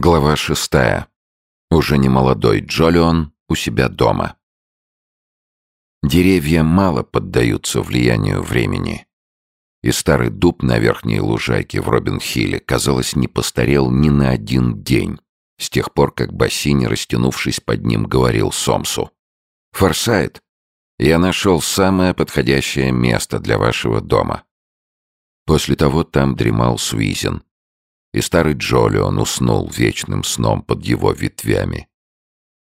Глава шестая. Уже не молодой Джолион у себя дома. Деревья мало поддаются влиянию времени. И старый дуб на верхней лужайке в Робин-Хилле, казалось, не постарел ни на один день, с тех пор, как Бассини, растянувшись под ним, говорил Сомсу. «Форсайт, я нашел самое подходящее место для вашего дома». После того там дремал Суизен, и старый Джолион уснул вечным сном под его ветвями.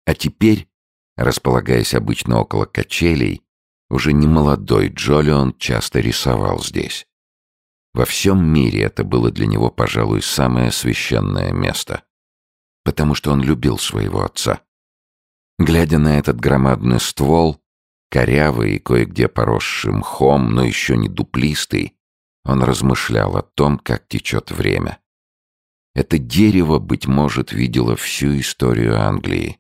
А теперь, располагаясь обычно около качелей, уже не молодой Джолион часто рисовал здесь. Во всем мире это было для него, пожалуй, самое священное место, потому что он любил своего отца. Глядя на этот громадный ствол, корявый и кое-где поросший мхом, но еще не дуплистый, он размышлял о том, как течет время. Это дерево, быть может, видело всю историю Англии.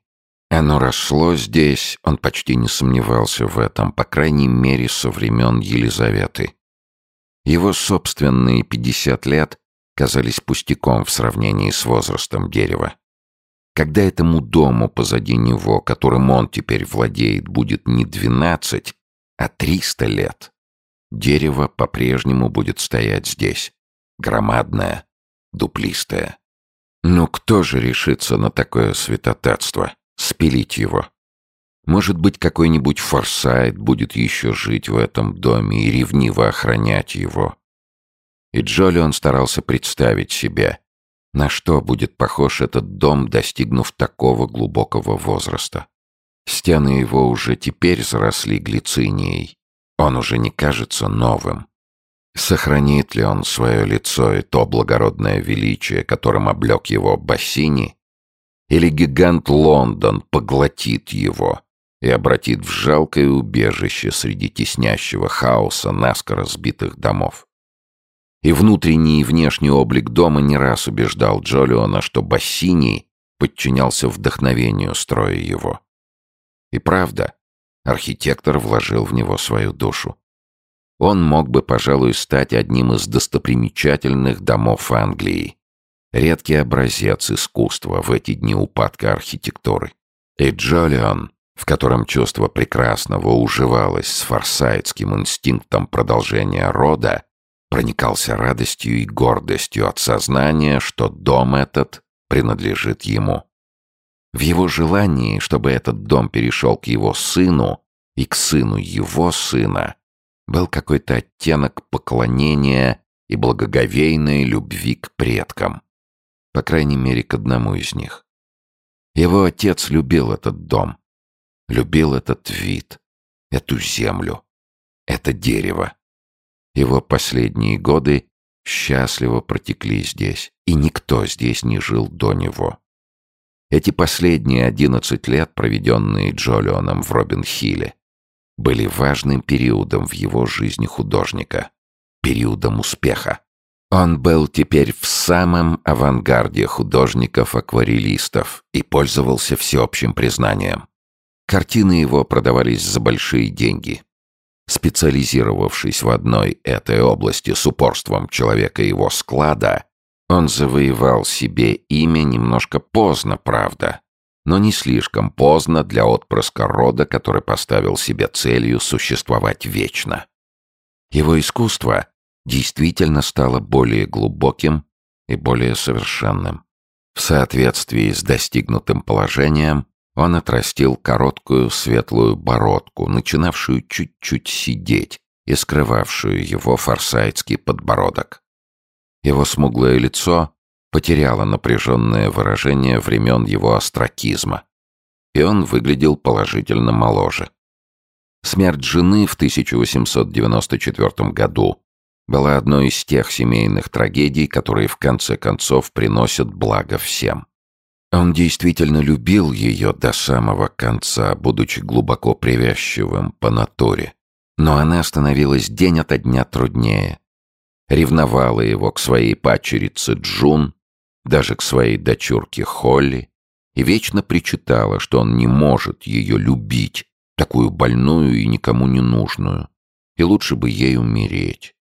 Оно росло здесь, он почти не сомневался в этом, по крайней мере, со времен Елизаветы. Его собственные пятьдесят лет казались пустяком в сравнении с возрастом дерева. Когда этому дому позади него, которым он теперь владеет, будет не двенадцать, а триста лет, дерево по-прежнему будет стоять здесь, громадное, дуплистая. Но кто же решится на такое святотатство? Спилить его? Может быть, какой-нибудь форсайт будет еще жить в этом доме и ревниво охранять его. И Джолион старался представить себе, на что будет похож этот дом, достигнув такого глубокого возраста. Стены его уже теперь заросли глицинией. Он уже не кажется новым. Сохранит ли он свое лицо и то благородное величие, которым облег его Бассини? Или гигант Лондон поглотит его и обратит в жалкое убежище среди теснящего хаоса наскоро сбитых домов? И внутренний и внешний облик дома не раз убеждал Джолиона, что Бассини подчинялся вдохновению строя его. И правда, архитектор вложил в него свою душу он мог бы, пожалуй, стать одним из достопримечательных домов Англии. Редкий образец искусства в эти дни упадка архитектуры. И Джолион, в котором чувство прекрасного уживалось с форсайтским инстинктом продолжения рода, проникался радостью и гордостью от сознания, что дом этот принадлежит ему. В его желании, чтобы этот дом перешел к его сыну и к сыну его сына, был какой-то оттенок поклонения и благоговейной любви к предкам. По крайней мере, к одному из них. Его отец любил этот дом, любил этот вид, эту землю, это дерево. Его последние годы счастливо протекли здесь, и никто здесь не жил до него. Эти последние одиннадцать лет, проведенные Джолионом в Робин-Хилле, были важным периодом в его жизни художника, периодом успеха. Он был теперь в самом авангарде художников-акварелистов и пользовался всеобщим признанием. Картины его продавались за большие деньги. Специализировавшись в одной этой области с упорством человека его склада, он завоевал себе имя немножко поздно, правда, но не слишком поздно для отпрыска рода, который поставил себе целью существовать вечно. Его искусство действительно стало более глубоким и более совершенным. В соответствии с достигнутым положением он отрастил короткую светлую бородку, начинавшую чуть-чуть сидеть и скрывавшую его форсайтский подбородок. Его смуглое лицо потеряла напряженное выражение времен его остракизма, и он выглядел положительно моложе. Смерть жены в 1894 году была одной из тех семейных трагедий, которые в конце концов приносят благо всем. Он действительно любил ее до самого конца, будучи глубоко привязчивым по натуре. Но она становилась день ото дня труднее. Ревновала его к своей падчерице Джун, даже к своей дочурке Холли, и вечно причитала, что он не может ее любить, такую больную и никому не нужную, и лучше бы ей умереть.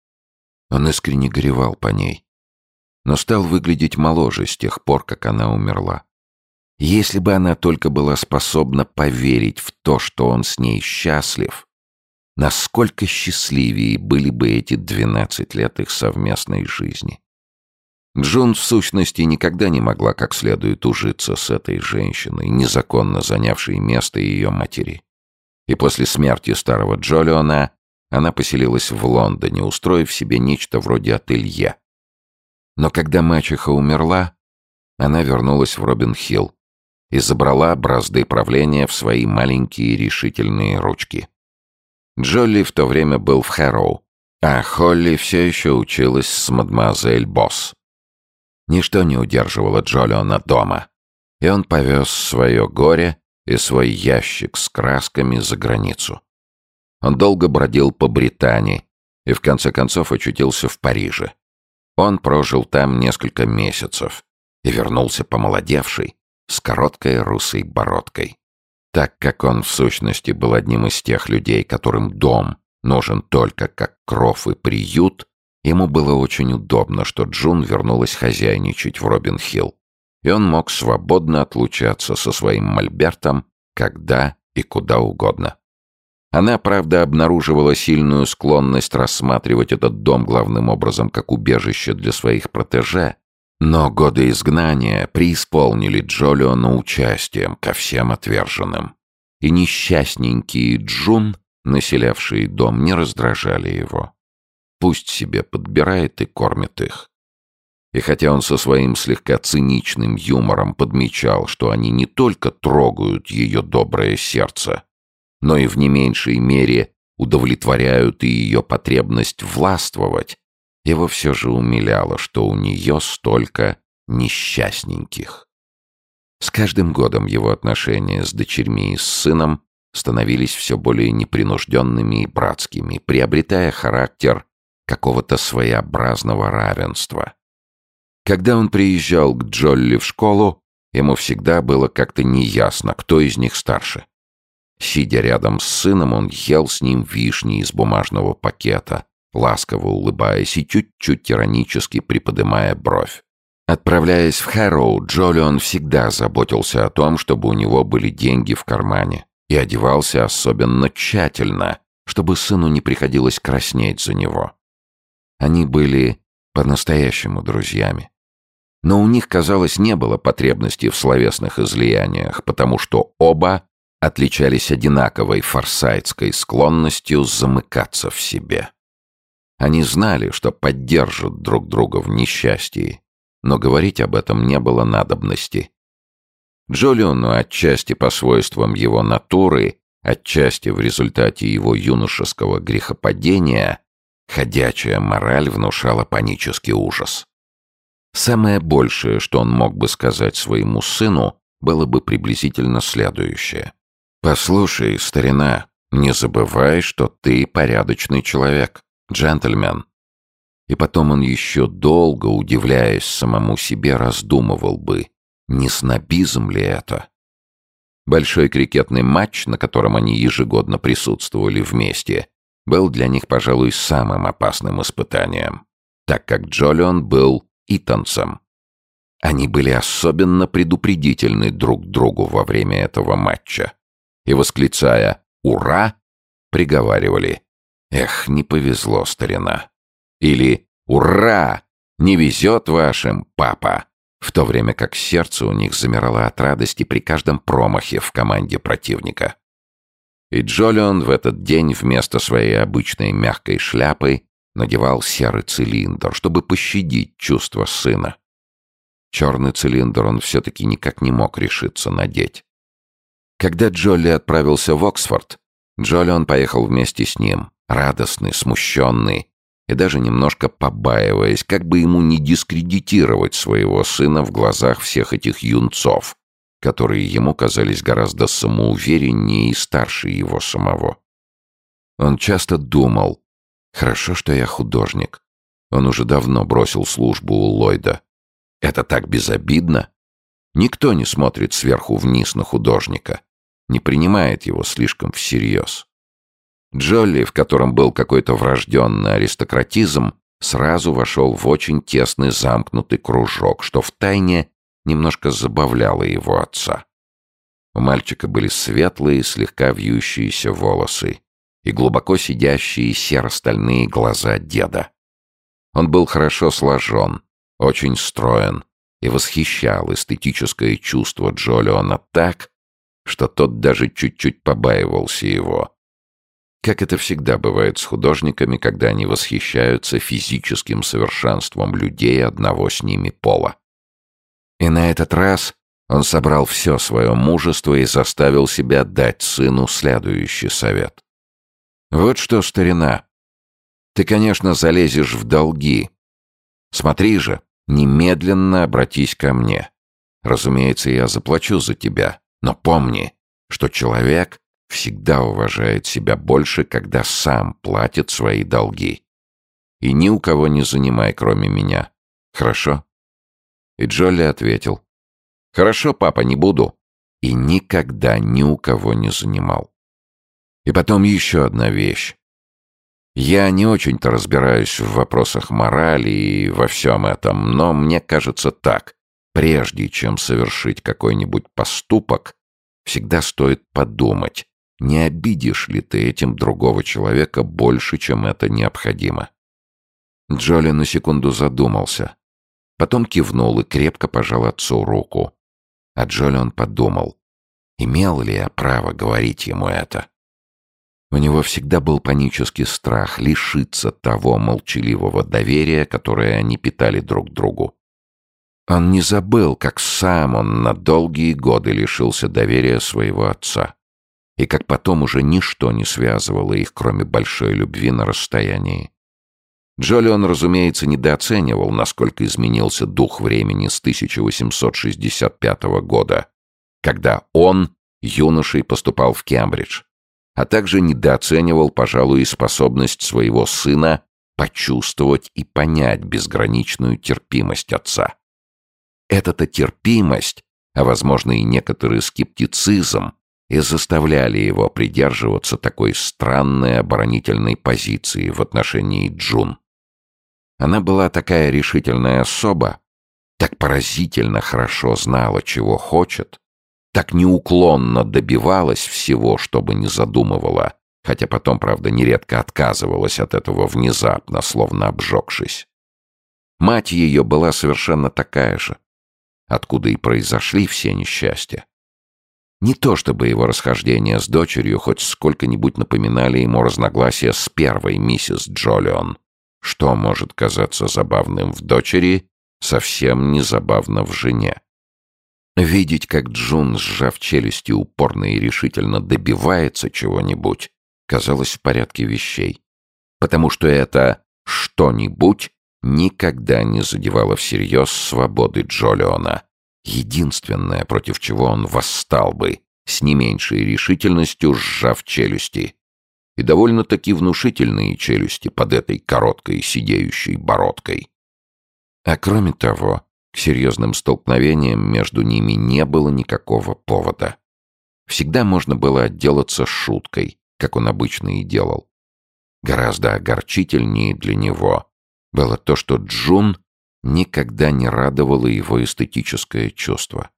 Он искренне горевал по ней. но стал выглядеть моложе с тех пор, как она умерла. Если бы она только была способна поверить в то, что он с ней счастлив, насколько счастливее были бы эти двенадцать лет их совместной жизни. Джун, в сущности, никогда не могла как следует ужиться с этой женщиной, незаконно занявшей место ее матери. И после смерти старого Джолиона она поселилась в Лондоне, устроив себе нечто вроде ателье. Но когда мачеха умерла, она вернулась в Робин-Хилл и забрала бразды правления в свои маленькие решительные ручки. Джолли в то время был в Хэроу, а Холли все еще училась с мадемуазель Босс. Ничто не удерживало Джолиона дома, и он повез свое горе и свой ящик с красками за границу. Он долго бродил по Британии и в конце концов очутился в Париже. Он прожил там несколько месяцев и вернулся помолодевший, с короткой русой бородкой. Так как он в сущности был одним из тех людей, которым дом нужен только как кров и приют, ему было очень удобно, что Джун вернулась хозяйничать в Робин-Хилл, и он мог свободно отлучаться со своим мольбертом когда и куда угодно. Она, правда, обнаруживала сильную склонность рассматривать этот дом главным образом как убежище для своих протеже, но годы изгнания преисполнили Джолиона участием ко всем отверженным. И несчастненькие Джун, населявшие дом, не раздражали его. Пусть себе подбирает и кормит их. И хотя он со своим слегка циничным юмором подмечал, что они не только трогают ее доброе сердце, но и в не меньшей мере удовлетворяют и ее потребность властвовать, его все же умиляло, что у нее столько несчастненьких. С каждым годом его отношения с дочерьми и с сыном становились все более непринужденными и братскими, приобретая характер какого-то своеобразного равенства. Когда он приезжал к Джолли в школу, ему всегда было как-то неясно, кто из них старше. Сидя рядом с сыном, он ел с ним вишни из бумажного пакета, ласково улыбаясь и чуть-чуть тиранически приподымая бровь. Отправляясь в Хэроу, Джолион всегда заботился о том, чтобы у него были деньги в кармане, и одевался особенно тщательно, чтобы сыну не приходилось краснеть за него. Они были по-настоящему друзьями. Но у них, казалось, не было потребности в словесных излияниях, потому что оба отличались одинаковой форсайтской склонностью замыкаться в себе. Они знали, что поддержат друг друга в несчастье, но говорить об этом не было надобности. Джолиону отчасти по свойствам его натуры, отчасти в результате его юношеского грехопадения, ходячая мораль внушала панический ужас. Самое большее, что он мог бы сказать своему сыну, было бы приблизительно следующее. «Послушай, старина, не забывай, что ты порядочный человек, джентльмен». И потом он еще долго, удивляясь самому себе, раздумывал бы, не снобизм ли это. Большой крикетный матч, на котором они ежегодно присутствовали вместе, был для них, пожалуй, самым опасным испытанием, так как Джолион был Итанцем. Они были особенно предупредительны друг другу во время этого матча. И, восклицая «Ура!», приговаривали «Эх, не повезло, старина!» Или «Ура! Не везет вашим, папа!» в то время как сердце у них замирало от радости при каждом промахе в команде противника. И Джолион в этот день вместо своей обычной мягкой шляпы надевал серый цилиндр, чтобы пощадить чувства сына. Черный цилиндр он все-таки никак не мог решиться надеть. Когда Джолли отправился в Оксфорд, Джолион поехал вместе с ним, радостный, смущенный и даже немножко побаиваясь, как бы ему не дискредитировать своего сына в глазах всех этих юнцов, которые ему казались гораздо самоувереннее и старше его самого. Он часто думал, Хорошо, что я художник. Он уже давно бросил службу у Ллойда. Это так безобидно. Никто не смотрит сверху вниз на художника, не принимает его слишком всерьез. Джолли, в котором был какой-то врожденный аристократизм, сразу вошел в очень тесный замкнутый кружок, что втайне немножко забавляло его отца. У мальчика были светлые, слегка вьющиеся волосы и глубоко сидящие серо-стальные глаза деда. Он был хорошо сложен, очень строен и восхищал эстетическое чувство Джолиона так, что тот даже чуть-чуть побаивался его. Как это всегда бывает с художниками, когда они восхищаются физическим совершенством людей одного с ними пола. И на этот раз он собрал все свое мужество и заставил себя дать сыну следующий совет. «Вот что, старина, ты, конечно, залезешь в долги. Смотри же, немедленно обратись ко мне. Разумеется, я заплачу за тебя, но помни, что человек всегда уважает себя больше, когда сам платит свои долги. И ни у кого не занимай, кроме меня. Хорошо?» И Джолли ответил. «Хорошо, папа, не буду». И никогда ни у кого не занимал. И потом еще одна вещь. Я не очень-то разбираюсь в вопросах морали и во всем этом, но мне кажется так. Прежде чем совершить какой-нибудь поступок, всегда стоит подумать, не обидишь ли ты этим другого человека больше, чем это необходимо. Джоли на секунду задумался. Потом кивнул и крепко пожал отцу руку. А Джолион подумал, имел ли я право говорить ему это. У него всегда был панический страх лишиться того молчаливого доверия, которое они питали друг другу. Он не забыл, как сам он на долгие годы лишился доверия своего отца, и как потом уже ничто не связывало их, кроме большой любви на расстоянии. Джолион, разумеется, недооценивал, насколько изменился дух времени с 1865 года, когда он, юношей, поступал в Кембридж, а также недооценивал, пожалуй, способность своего сына почувствовать и понять безграничную терпимость отца. Эта-то терпимость, а, возможно, и некоторый скептицизм, и заставляли его придерживаться такой странной оборонительной позиции в отношении Джун. Она была такая решительная особа, так поразительно хорошо знала, чего хочет, так неуклонно добивалась всего, что бы не задумывала, хотя потом, правда, нередко отказывалась от этого внезапно, словно обжегшись. Мать ее была совершенно такая же, откуда и произошли все несчастья. Не то чтобы его расхождения с дочерью хоть сколько-нибудь напоминали ему разногласия с первой миссис Джолион, что может казаться забавным в дочери, совсем не забавно в жене. Видеть, как Джун, сжав челюсти, упорно и решительно добивается чего-нибудь, казалось в порядке вещей. Потому что это «что-нибудь» никогда не задевало всерьез свободы Джолиона. Единственное, против чего он восстал бы, с не меньшей решительностью сжав челюсти и довольно-таки внушительные челюсти под этой короткой сидеющей бородкой. А кроме того, к серьезным столкновениям между ними не было никакого повода. Всегда можно было отделаться шуткой, как он обычно и делал. Гораздо огорчительнее для него было то, что Джун никогда не радовало его эстетическое чувство.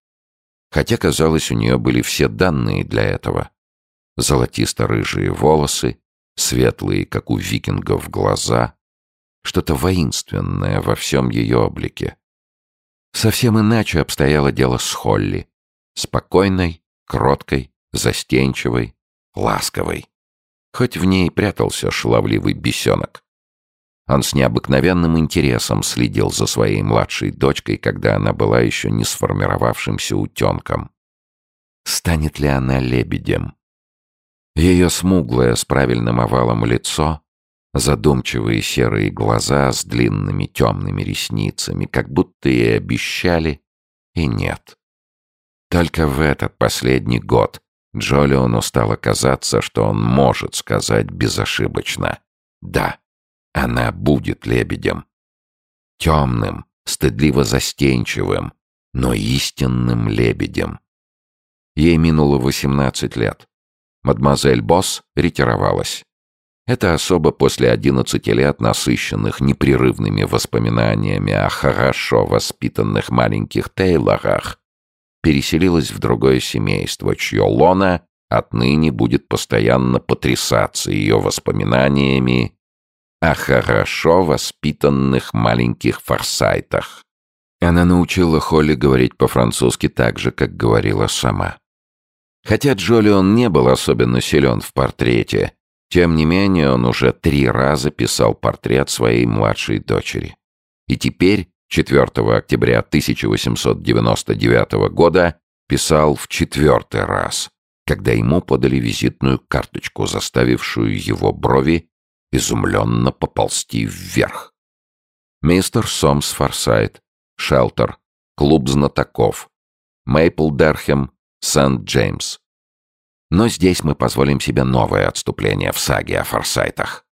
Хотя, казалось, у нее были все данные для этого. Золотисто-рыжие волосы, светлые, как у викингов, глаза. Что-то воинственное во всем ее облике. Совсем иначе обстояло дело с Холли. Спокойной, кроткой, застенчивой, ласковой. Хоть в ней прятался шаловливый бесенок. Он с необыкновенным интересом следил за своей младшей дочкой, когда она была еще не сформировавшимся утенком. Станет ли она лебедем? Ее смуглое с правильным овалом лицо, задумчивые серые глаза с длинными темными ресницами, как будто и обещали, и нет. Только в этот последний год Джолиону стало казаться, что он может сказать безошибочно «Да, она будет лебедем». Темным, стыдливо застенчивым, но истинным лебедем. Ей минуло восемнадцать лет. Мадемуазель Босс ретировалась. Это особо после 11 лет, насыщенных непрерывными воспоминаниями о хорошо воспитанных маленьких Тейлорах, переселилась в другое семейство, чье лона отныне будет постоянно потрясаться ее воспоминаниями о хорошо воспитанных маленьких форсайтах. Она научила Холли говорить по-французски так же, как говорила сама. Хотя Джолион не был особенно силен в портрете, тем не менее он уже три раза писал портрет своей младшей дочери. И теперь, 4 октября 1899 года, писал в четвертый раз, когда ему подали визитную карточку, заставившую его брови изумленно поползти вверх. Мистер Сомс Форсайт, Шелтер, Клуб знатоков, Мейпл Дерхем, Сент-Джеймс. Но здесь мы позволим себе новое отступление в саге о Форсайтах.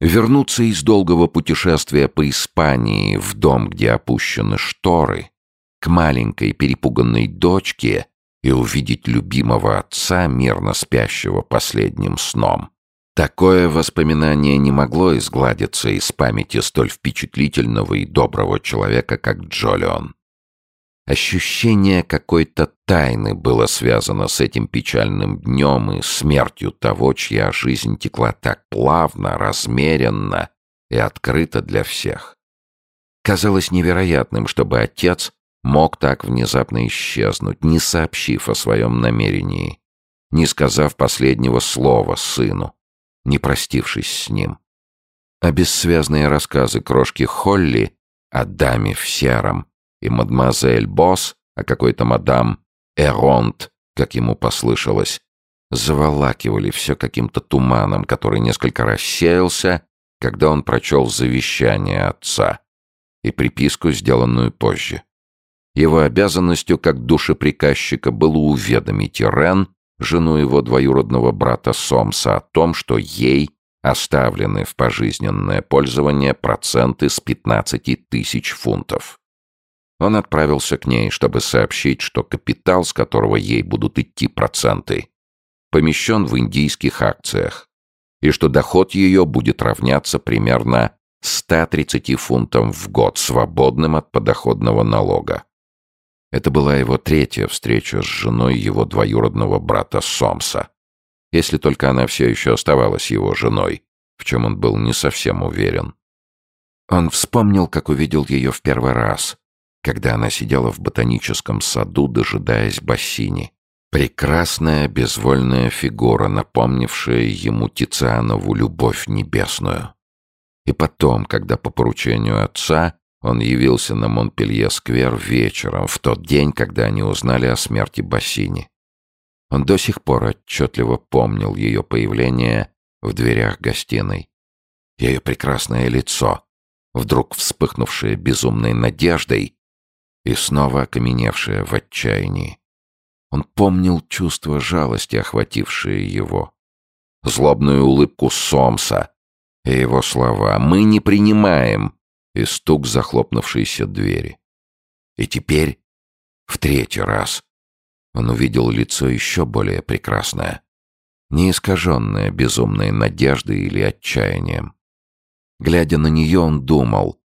Вернуться из долгого путешествия по Испании в дом, где опущены шторы, к маленькой перепуганной дочке и увидеть любимого отца, мирно спящего последним сном. Такое воспоминание не могло изгладиться из памяти столь впечатлительного и доброго человека, как Джолион. Ощущение какой-то тайны было связано с этим печальным днем и смертью того, чья жизнь текла так плавно, размеренно и открыто для всех. Казалось невероятным, чтобы отец мог так внезапно исчезнуть, не сообщив о своем намерении, не сказав последнего слова сыну, не простившись с ним. А бессвязные рассказы крошки Холли о даме в сером и мадемуазель Босс, о какой-то мадам Эронт, как ему послышалось, заволакивали все каким-то туманом, который несколько рассеялся, когда он прочел завещание отца и приписку, сделанную позже. Его обязанностью как душеприказчика было уведомить Ирен, жену его двоюродного брата Сомса, о том, что ей оставлены в пожизненное пользование проценты с 15 тысяч фунтов. Он отправился к ней, чтобы сообщить, что капитал, с которого ей будут идти проценты, помещен в индийских акциях, и что доход ее будет равняться примерно 130 фунтам в год, свободным от подоходного налога. Это была его третья встреча с женой его двоюродного брата Сомса. Если только она все еще оставалась его женой, в чем он был не совсем уверен. Он вспомнил, как увидел ее в первый раз, когда она сидела в ботаническом саду, дожидаясь бассейни. Прекрасная безвольная фигура, напомнившая ему Тицианову любовь небесную. И потом, когда по поручению отца он явился на Монпелье-сквер вечером, в тот день, когда они узнали о смерти Бассини. Он до сих пор отчетливо помнил ее появление в дверях гостиной. Ее прекрасное лицо, вдруг вспыхнувшее безумной надеждой и снова окаменевшее в отчаянии. Он помнил чувство жалости, охватившее его. Злобную улыбку Сомса и его слова «Мы не принимаем и стук захлопнувшейся двери. И теперь, в третий раз, он увидел лицо еще более прекрасное, не искаженное безумной надеждой или отчаянием. Глядя на нее, он думал,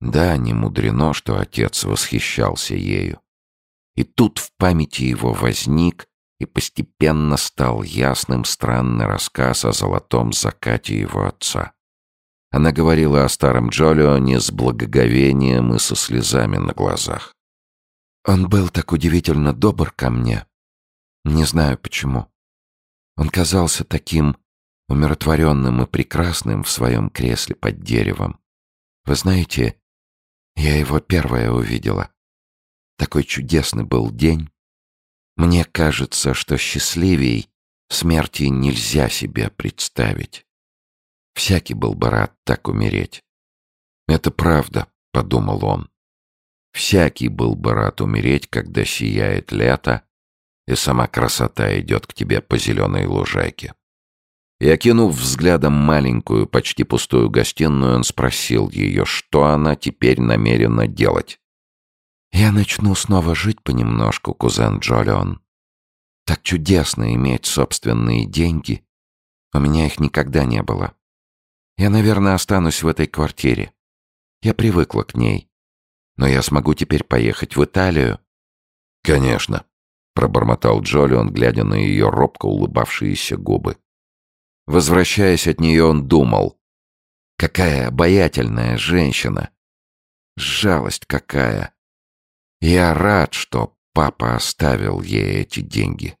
да, не мудрено, что отец восхищался ею. И тут в памяти его возник и постепенно стал ясным странный рассказ о золотом закате его отца. Она говорила о старом Джолионе с благоговением и со слезами на глазах. «Он был так удивительно добр ко мне. Не знаю почему. Он казался таким умиротворенным и прекрасным в своем кресле под деревом. Вы знаете, я его первая увидела. Такой чудесный был день. Мне кажется, что счастливей смерти нельзя себе представить. Всякий был бы рад так умереть. «Это правда», — подумал он. «Всякий был бы рад умереть, когда сияет лето, и сама красота идет к тебе по зеленой лужайке». И, окинув взглядом маленькую, почти пустую гостиную, он спросил ее, что она теперь намерена делать. «Я начну снова жить понемножку, кузен Джолион. Так чудесно иметь собственные деньги У меня их никогда не было. Я, наверное, останусь в этой квартире. Я привыкла к ней. Но я смогу теперь поехать в Италию. Конечно, пробормотал Джолион, глядя на ее робко улыбавшиеся губы. Возвращаясь от нее, он думал. Какая обаятельная женщина. Жалость какая. Я рад, что папа оставил ей эти деньги.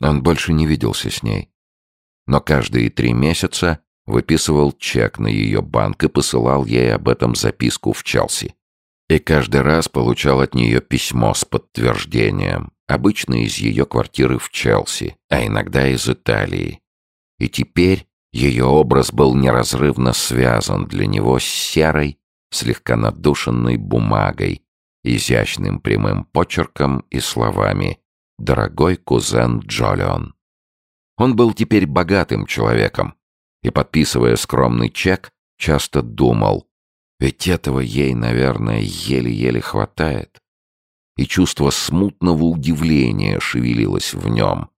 Он больше не виделся с ней. Но каждые три месяца выписывал чек на ее банк и посылал ей об этом записку в Челси. И каждый раз получал от нее письмо с подтверждением, обычно из ее квартиры в Челси, а иногда из Италии. И теперь ее образ был неразрывно связан для него с серой, слегка надушенной бумагой, изящным прямым почерком и словами «Дорогой кузен Джолион». Он был теперь богатым человеком и, подписывая скромный чек, часто думал, ведь этого ей, наверное, еле-еле хватает. И чувство смутного удивления шевелилось в нем.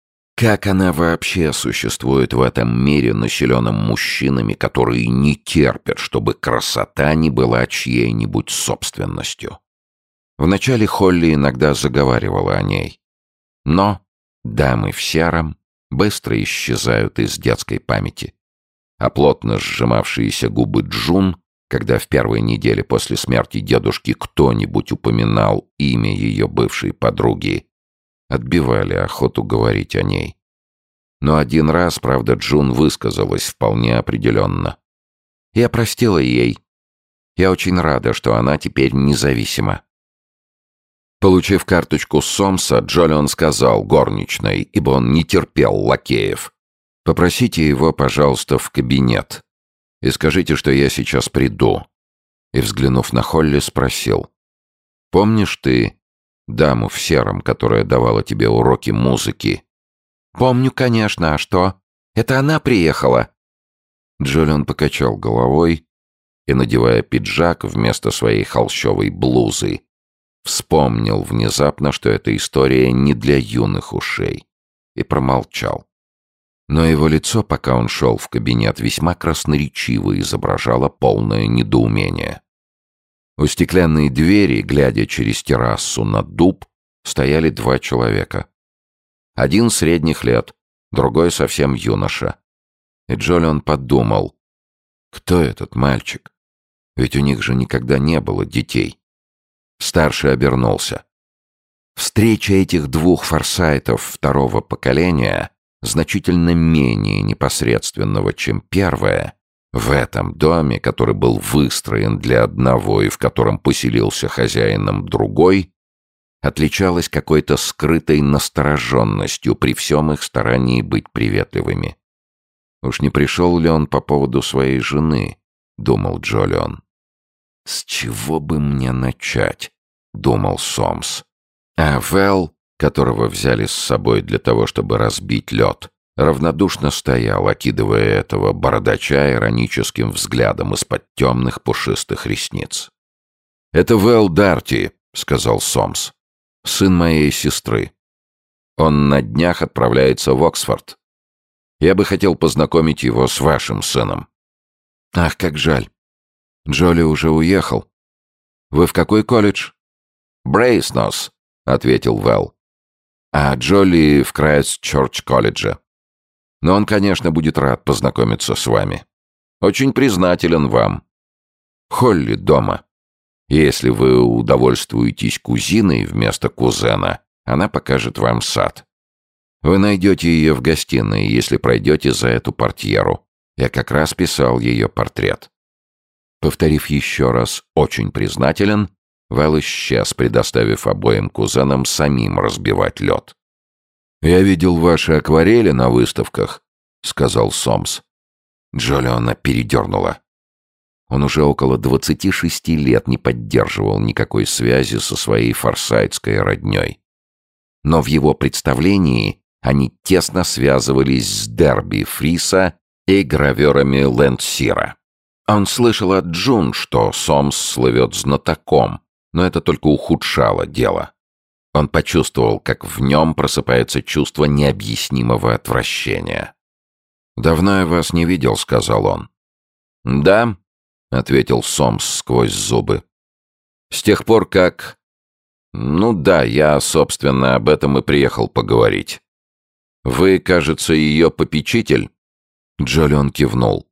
Как она вообще существует в этом мире, населенном мужчинами, которые не терпят, чтобы красота не была чьей-нибудь собственностью? Вначале Холли иногда заговаривала о ней. Но дамы в сером быстро исчезают из детской памяти. А плотно сжимавшиеся губы Джун, когда в первой неделе после смерти дедушки кто-нибудь упоминал имя ее бывшей подруги, отбивали охоту говорить о ней. Но один раз, правда, Джун высказалась вполне определенно. Я простила ей. Я очень рада, что она теперь независима. Получив карточку Сомса, Джолион сказал горничной, ибо он не терпел лакеев. «Попросите его, пожалуйста, в кабинет. И скажите, что я сейчас приду». И, взглянув на Холли, спросил. «Помнишь ты даму в сером, которая давала тебе уроки музыки?» «Помню, конечно. А что? Это она приехала?» Джолион покачал головой и, надевая пиджак вместо своей холщовой блузы, Вспомнил внезапно, что эта история не для юных ушей, и промолчал. Но его лицо, пока он шел в кабинет, весьма красноречиво изображало полное недоумение. У стеклянной двери, глядя через террасу на дуб, стояли два человека. Один средних лет, другой совсем юноша. И Джолион подумал, кто этот мальчик? Ведь у них же никогда не было детей. Старший обернулся. Встреча этих двух форсайтов второго поколения, значительно менее непосредственного, чем первая, в этом доме, который был выстроен для одного и в котором поселился хозяином другой, отличалась какой-то скрытой настороженностью при всем их старании быть приветливыми. «Уж не пришел ли он по поводу своей жены?» — думал Джолион. «С чего бы мне начать?» — думал Сомс. А Вэл, которого взяли с собой для того, чтобы разбить лед, равнодушно стоял, окидывая этого бородача ироническим взглядом из-под темных пушистых ресниц. «Это Вэл Дарти», — сказал Сомс. «Сын моей сестры. Он на днях отправляется в Оксфорд. Я бы хотел познакомить его с вашим сыном». «Ах, как жаль. Джоли уже уехал. Вы в какой колледж?» «Брейснос», — ответил Вэл. «А Джоли в Крайст-Чорч-колледже. Но он, конечно, будет рад познакомиться с вами. Очень признателен вам. Холли дома. Если вы удовольствуетесь кузиной вместо кузена, она покажет вам сад. Вы найдете ее в гостиной, если пройдете за эту портьеру. Я как раз писал ее портрет. Повторив еще раз «очень признателен», Вэл исчез, предоставив обоим кузенам самим разбивать лед. «Я видел ваши акварели на выставках», — сказал Сомс. Джолиона передернула. Он уже около двадцати шести лет не поддерживал никакой связи со своей форсайтской родней. Но в его представлении они тесно связывались с дерби Фриса и граверами Лэндсира. Он слышал от Джун, что Сомс слывет знатоком, но это только ухудшало дело. Он почувствовал, как в нем просыпается чувство необъяснимого отвращения. «Давно я вас не видел», — сказал он. «Да», — ответил Сомс сквозь зубы. «С тех пор, как...» «Ну да, я, собственно, об этом и приехал поговорить. Вы, кажется, ее попечитель?» Джолион кивнул.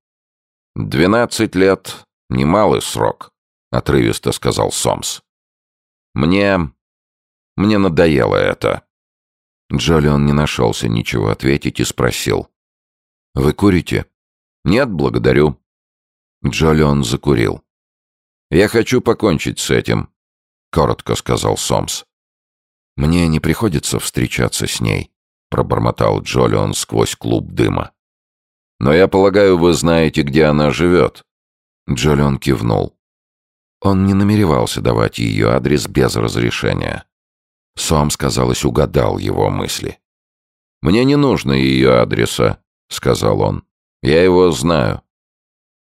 «Двенадцать лет — немалый срок», — отрывисто сказал Сомс. «Мне... мне надоело это». Джолион не нашелся ничего ответить и спросил. «Вы курите?» «Нет, благодарю». Джолион закурил. «Я хочу покончить с этим», — коротко сказал Сомс. «Мне не приходится встречаться с ней», — пробормотал Джолион сквозь клуб дыма. «Но я полагаю, вы знаете, где она живет». Джолион кивнул. Он не намеревался давать ее адрес без разрешения. Сомс, казалось, угадал его мысли. «Мне не нужно ее адреса», — сказал он. «Я его знаю».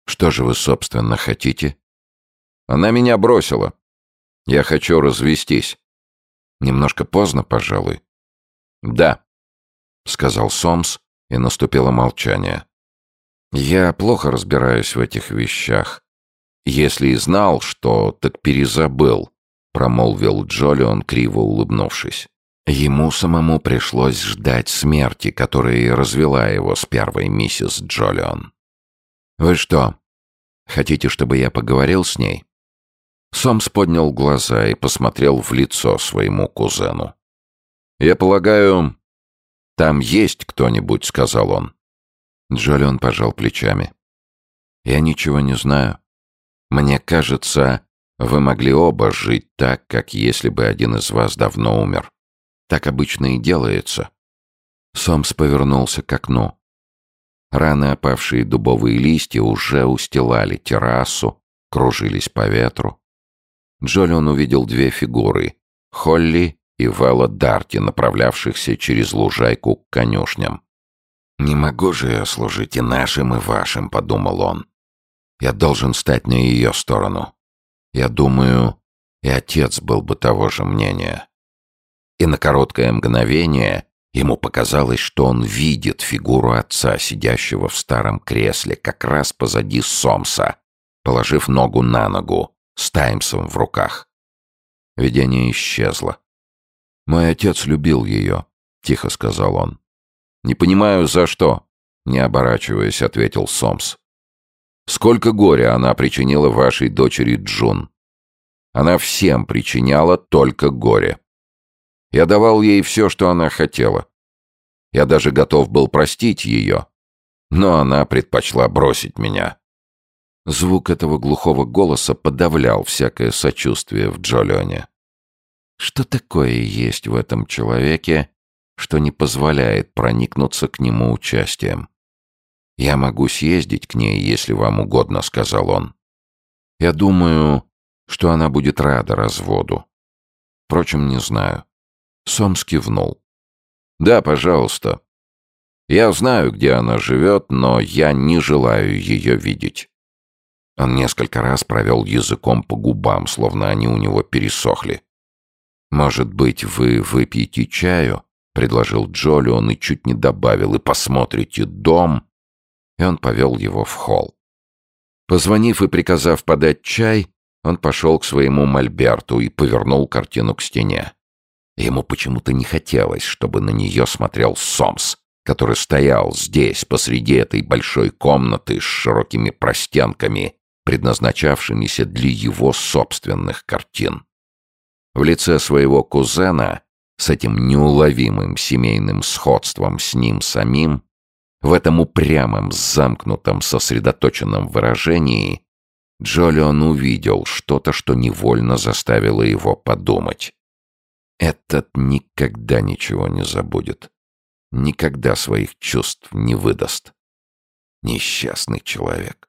«Что же вы, собственно, хотите?» «Она меня бросила. Я хочу развестись». «Немножко поздно, пожалуй». «Да», — сказал Сомс, и наступило молчание. «Я плохо разбираюсь в этих вещах. Если и знал, что, так перезабыл», — промолвил Джолион, криво улыбнувшись. Ему самому пришлось ждать смерти, которая развела его с первой миссис Джолион. «Вы что, хотите, чтобы я поговорил с ней?» Сомс поднял глаза и посмотрел в лицо своему кузену. «Я полагаю, там есть кто-нибудь», — сказал он. Джолион пожал плечами. «Я ничего не знаю. Мне кажется, вы могли оба жить так, как если бы один из вас давно умер. Так обычно и делается. Сомс повернулся к окну. Рано опавшие дубовые листья уже устилали террасу, кружились по ветру. Джолион увидел две фигуры — Холли и Вэлла Дарти, направлявшихся через лужайку к конюшням. «Не могу же я служить и нашим, и вашим», — подумал он. «Я должен стать на ее сторону. Я думаю, и отец был бы того же мнения» и на короткое мгновение ему показалось, что он видит фигуру отца, сидящего в старом кресле, как раз позади Сомса, положив ногу на ногу, с Таймсом в руках. Видение исчезло. «Мой отец любил ее», — тихо сказал он. «Не понимаю, за что», — не оборачиваясь, ответил Сомс. «Сколько горя она причинила вашей дочери Джун. Она всем причиняла только горе. Я давал ей все, что она хотела. Я даже готов был простить ее. Но она предпочла бросить меня. Звук этого глухого голоса подавлял всякое сочувствие в Джолионе. Что такое есть в этом человеке, что не позволяет проникнуться к нему участием? «Я могу съездить к ней, если вам угодно», — сказал он. «Я думаю, что она будет рада разводу. Впрочем, не знаю. Сомс кивнул. «Да, пожалуйста. Я знаю, где она живет, но я не желаю ее видеть». Он несколько раз провел языком по губам, словно они у него пересохли. «Может быть, вы выпьете чаю?» — предложил Джоли, он и чуть не добавил, «и посмотрите дом». И он повел его в холл. Позвонив и приказав подать чай, он пошел к своему мольберту и повернул картину к стене. Ему почему-то не хотелось, чтобы на нее смотрел Сомс, который стоял здесь, посреди этой большой комнаты с широкими простенками, предназначавшимися для его собственных картин. В лице своего кузена, с этим неуловимым семейным сходством с ним самим, в этом упрямом, замкнутом, сосредоточенном выражении, Джолион увидел что-то, что невольно заставило его подумать. Этот никогда ничего не забудет. Никогда своих чувств не выдаст. Несчастный человек.